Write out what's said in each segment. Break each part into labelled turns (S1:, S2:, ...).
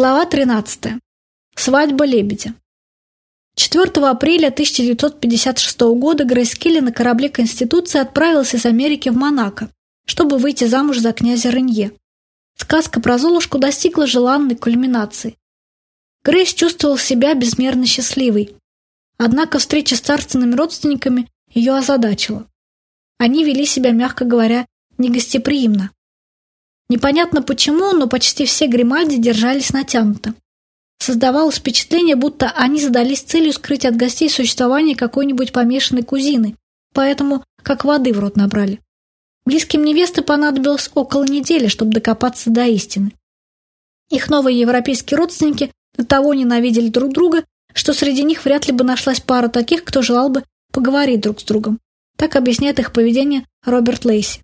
S1: Глава 13. Свадьба лебедя. 4 апреля 1956 года Грейс Келли на корабле Конституции отправилась из Америки в Монако, чтобы выйти замуж за князя Ренье. Сказка про Золушку достигла желанной кульминации. Грейс чувствовал себя безмерно счастливой. Однако встреча с царственными родственниками ее озадачила. Они вели себя, мягко говоря, негостеприимно. Непонятно почему, но почти все Гримальди держались натянуто. Создавалось впечатление, будто они задались целью скрыть от гостей существование какой-нибудь помешанной кузины, поэтому как воды в рот набрали. Близким невесты понадобилось около недели, чтобы докопаться до истины. Их новые европейские родственники до того ненавидели друг друга, что среди них вряд ли бы нашлась пара таких, кто желал бы поговорить друг с другом. Так объясняет их поведение Роберт Лейси.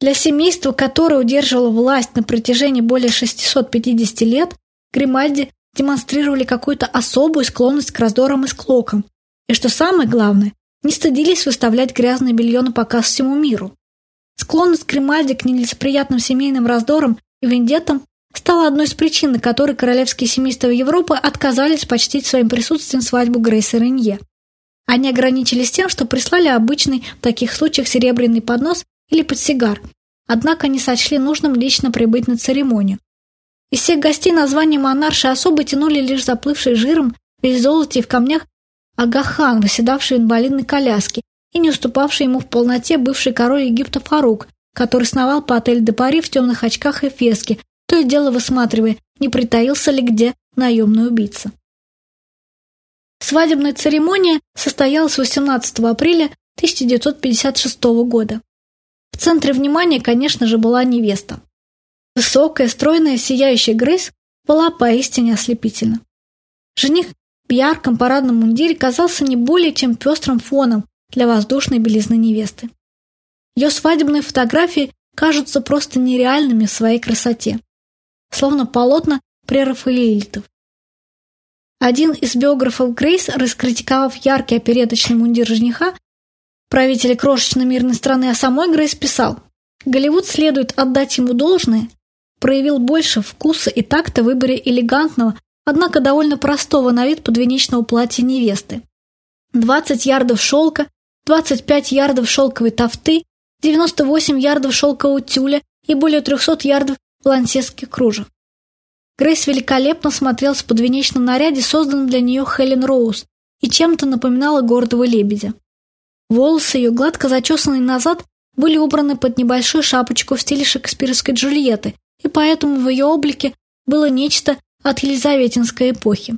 S1: Для семейства, которое удерживало власть на протяжении более 650 лет, Гримальди демонстрировали какую-то особую склонность к раздорам и склокам. И что самое главное, не стыдились выставлять грязное белье на показ всему миру. Склонность Гримальди к нелицеприятным семейным раздорам и вендеттам стала одной из причин, на которой королевские семейства Европы отказались почтить своим присутствием свадьбу Грейса Ренье. Они ограничились тем, что прислали обычный в таких случаях серебряный поднос или подсигар, однако не сочли нужным лично прибыть на церемонию. Из всех гостей название монарши особо тянули лишь заплывший жиром, весь золоте и в камнях Агахан, восседавший в инвалидной коляске, и не уступавший ему в полноте бывший король Египта Фарук, который сновал по отель де Пари в темных очках и феске, то и дело высматривая, не притаился ли где наемный убийца. Свадебная церемония состоялась 18 апреля 1956 года. В центре внимания, конечно же, была невеста. Высокая, стройная, сияющая Грейс была поистине ослепительна. Жених в ярком парадном мундире казался не более чем пестрым фоном для воздушной белизны невесты. Ее свадебные фотографии кажутся просто нереальными в своей красоте, словно полотна прерафаэлитов. Один из биографов Грейс, раскритиковав яркий опереточный мундир жениха, правителя крошечной мирной страны, а самой Грейс писал, «Голливуд следует отдать ему должное, проявил больше вкуса и такта в выборе элегантного, однако довольно простого на вид подвенечного платья невесты. 20 ярдов шелка, 25 ярдов шелковой тафты, 98 ярдов шелкового тюля и более 300 ярдов лансесских кружев. Грейс великолепно смотрелся в подвенечном наряде, созданном для нее Хелен Роуз, и чем-то напоминала гордого лебедя. Волосы ее, гладко зачесанные назад, были убраны под небольшую шапочку в стиле шекспировской Джульетты, и поэтому в ее облике было нечто от елизаветинской эпохи.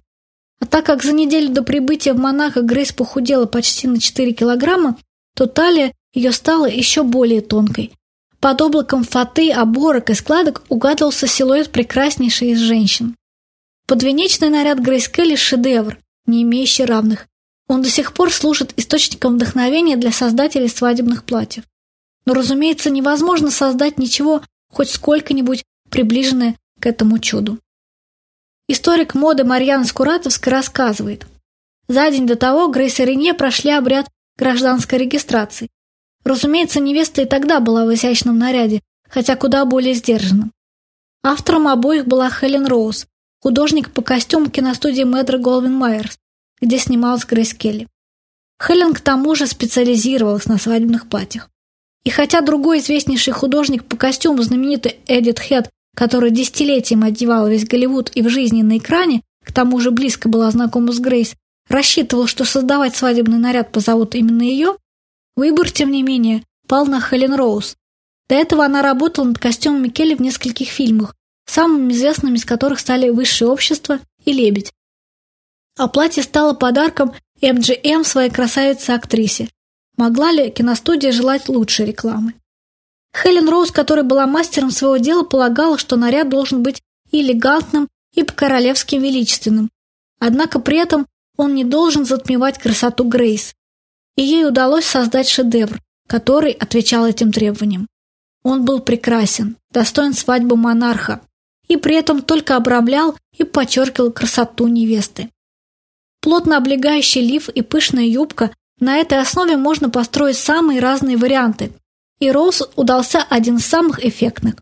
S1: А так как за неделю до прибытия в Монако Грейс похудела почти на 4 килограмма, то талия ее стала еще более тонкой. Под облаком фаты, оборок и складок угадывался силуэт прекраснейшей из женщин. Подвенечный наряд Грейс Келли – шедевр, не имеющий равных. Он до сих пор служит источником вдохновения для создателей свадебных платьев. Но, разумеется, невозможно создать ничего хоть сколько-нибудь приближенное к этому чуду. Историк моды Марьяна Скуратовская рассказывает. За день до того Грейс и Рене прошли обряд гражданской регистрации. Разумеется, невеста и тогда была в изящном наряде, хотя куда более сдержанном. Автором обоих была Хелен Роуз, художник по костюму киностудии Мэдра Голвин Майерс где снималась Грейс Келли. Хелен к тому же специализировалась на свадебных платьях. И хотя другой известнейший художник по костюму, знаменитый Эдит Хед, который десятилетием одевал весь Голливуд и в жизни на экране, к тому же близко была знакома с Грейс, рассчитывал, что создавать свадебный наряд позовут именно ее, выбор, тем не менее, пал на Хелен Роуз. До этого она работала над костюмами Келли в нескольких фильмах, самыми известными из которых стали «Высшее общество» и «Лебедь». А платье стало подарком MGM своей красавице-актрисе. Могла ли киностудия желать лучшей рекламы? Хелен Роуз, которая была мастером своего дела, полагала, что наряд должен быть элегантным, и по-королевски величественным. Однако при этом он не должен затмевать красоту Грейс. И ей удалось создать шедевр, который отвечал этим требованиям. Он был прекрасен, достоин свадьбы монарха, и при этом только обрамлял и подчеркивал красоту невесты. Плотно облегающий лиф и пышная юбка – на этой основе можно построить самые разные варианты. И Роуз удался один из самых эффектных.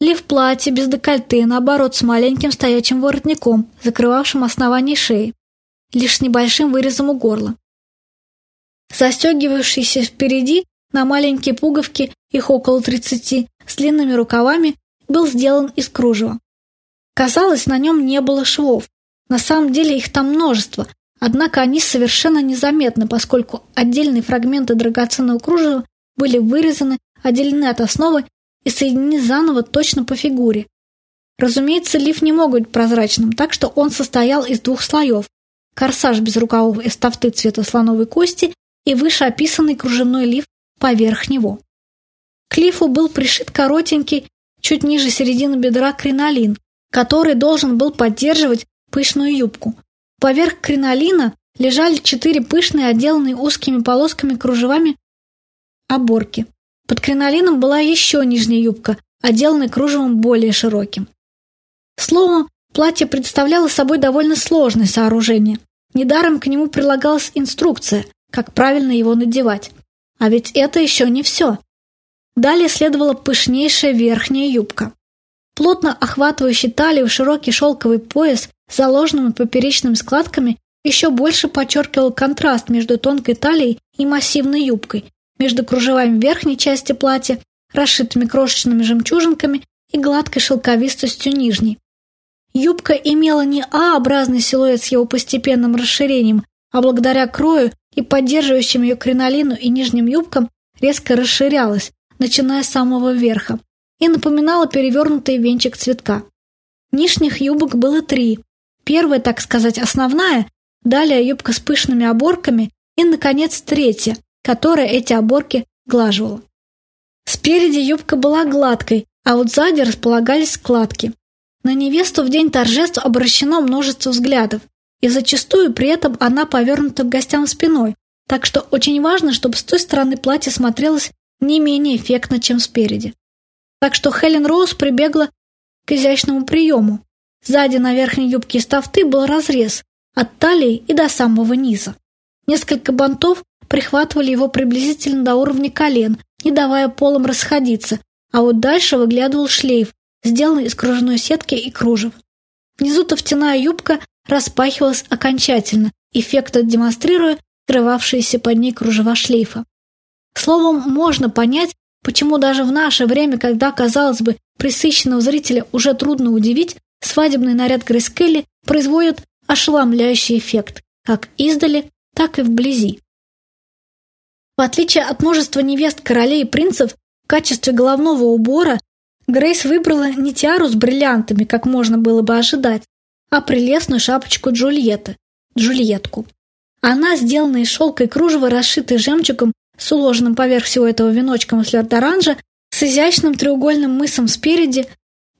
S1: Лиф платье без декольте, наоборот, с маленьким стоячим воротником, закрывавшим основание шеи, лишь с небольшим вырезом у горла. Застегивавшийся впереди на маленькие пуговки, их около тридцати, с длинными рукавами, был сделан из кружева. Казалось, на нем не было швов. На самом деле их там множество, однако они совершенно незаметны, поскольку отдельные фрагменты драгоценного кружева были вырезаны, отделены от основы и соединены заново точно по фигуре. Разумеется, лиф не мог быть прозрачным, так что он состоял из двух слоев. Корсаж без рукавов из тафты цвета слоновой кости и вышеописанный кружевной лиф поверх него. К лифу был пришит коротенький, чуть ниже середины бедра кринолин, который должен был поддерживать пышную юбку. Поверх кринолина лежали четыре пышные, отделанные узкими полосками кружевами оборки. Под кринолином была еще нижняя юбка, отделанная кружевом более широким. Словом, платье представляло собой довольно сложное сооружение. Недаром к нему прилагалась инструкция, как правильно его надевать. А ведь это еще не все. Далее следовала пышнейшая верхняя юбка. Плотно охватывающий талию широкий шелковый пояс заложенными поперечными складками еще больше подчеркивал контраст между тонкой талией и массивной юбкой, между кружевами верхней части платья, расшитыми крошечными жемчужинками и гладкой шелковистостью нижней. Юбка имела не А-образный силуэт с его постепенным расширением, а благодаря крою и поддерживающим ее кринолину и нижним юбкам резко расширялась, начиная с самого верха, и напоминала перевернутый венчик цветка. Нижних юбок было три. Первая, так сказать, основная, далее юбка с пышными оборками и, наконец, третья, которая эти оборки глаживала. Спереди юбка была гладкой, а вот сзади располагались складки. На невесту в день торжеств обращено множество взглядов, и зачастую при этом она повернута к гостям спиной, так что очень важно, чтобы с той стороны платье смотрелось не менее эффектно, чем спереди. Так что Хелен Роуз прибегла к изящному приему. Сзади на верхней юбке из тафты был разрез от талии и до самого низа. Несколько бантов прихватывали его приблизительно до уровня колен, не давая полом расходиться, а вот дальше выглядывал шлейф, сделанный из кружевной сетки и кружев. Внизу тофтяная юбка распахивалась окончательно, эффектно демонстрируя скрывавшиеся под ней кружева шлейфа. Словом, можно понять, почему даже в наше время, когда, казалось бы, присыщенного зрителя уже трудно удивить, свадебный наряд Грейс Келли производит ошеломляющий эффект, как издали, так и вблизи. В отличие от множества невест королей и принцев, в качестве головного убора Грейс выбрала не тиару с бриллиантами, как можно было бы ожидать, а прелестную шапочку Джульетты, Джульетку. Она, сделанная из шелка и кружева, расшитой жемчугом, с уложенным поверх всего этого веночком из флёрд-оранжа, с изящным треугольным мысом спереди,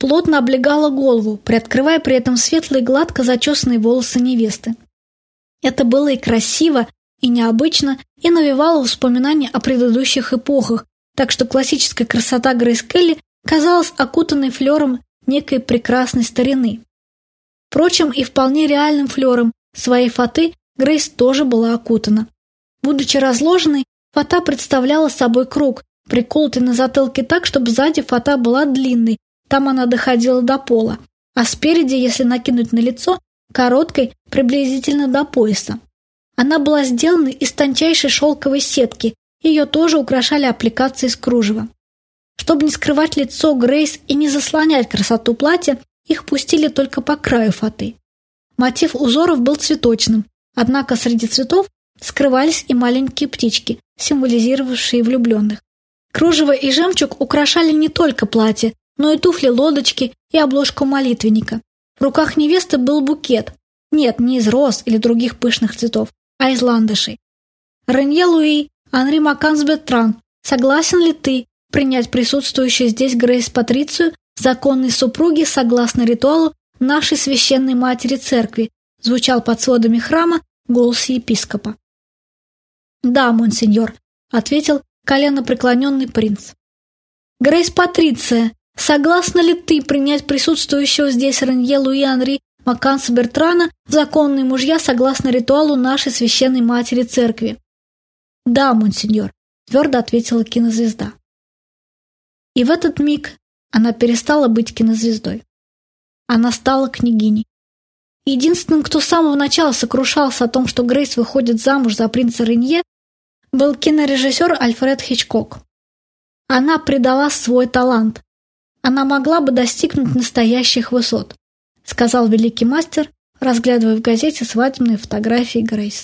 S1: плотно облегала голову, приоткрывая при этом светлые гладко зачесанные волосы невесты. Это было и красиво, и необычно, и навевало воспоминания о предыдущих эпохах, так что классическая красота Грейс Келли казалась окутанной флером некой прекрасной старины. Впрочем, и вполне реальным флером своей фаты Грейс тоже была окутана. Будучи разложенной, фата представляла собой круг, приколотый на затылке так, чтобы сзади фата была длинной, там она доходила до пола, а спереди, если накинуть на лицо, короткой, приблизительно до пояса. Она была сделана из тончайшей шелковой сетки, ее тоже украшали аппликации из кружева. Чтобы не скрывать лицо Грейс и не заслонять красоту платья, их пустили только по краю фаты. Мотив узоров был цветочным, однако среди цветов скрывались и маленькие птички, символизировавшие влюбленных. Кружево и жемчуг украшали не только платье, но и туфли-лодочки и обложку молитвенника. В руках невесты был букет. Нет, не из роз или других пышных цветов, а из ландышей. Ренье Луи, Анри Маканс Бетран, согласен ли ты принять присутствующую здесь Грейс Патрицию, законной супруги, согласно ритуалу нашей священной матери церкви, звучал под сводами храма голос епископа. «Да, монсеньор», — ответил коленопреклоненный принц. «Грейс Патриция, согласна ли ты принять присутствующего здесь Ренье Луи Анри Маканса Бертрана в законные мужья согласно ритуалу нашей священной матери церкви. «Да, монсеньор», — твердо ответила кинозвезда. И в этот миг она перестала быть кинозвездой. Она стала княгиней. Единственным, кто с самого начала сокрушался о том, что Грейс выходит замуж за принца Ренье, был кинорежиссер Альфред Хичкок. Она предала свой талант. Она могла бы достигнуть настоящих высот, сказал великий мастер, разглядывая в газете свадебные фотографии Грейс.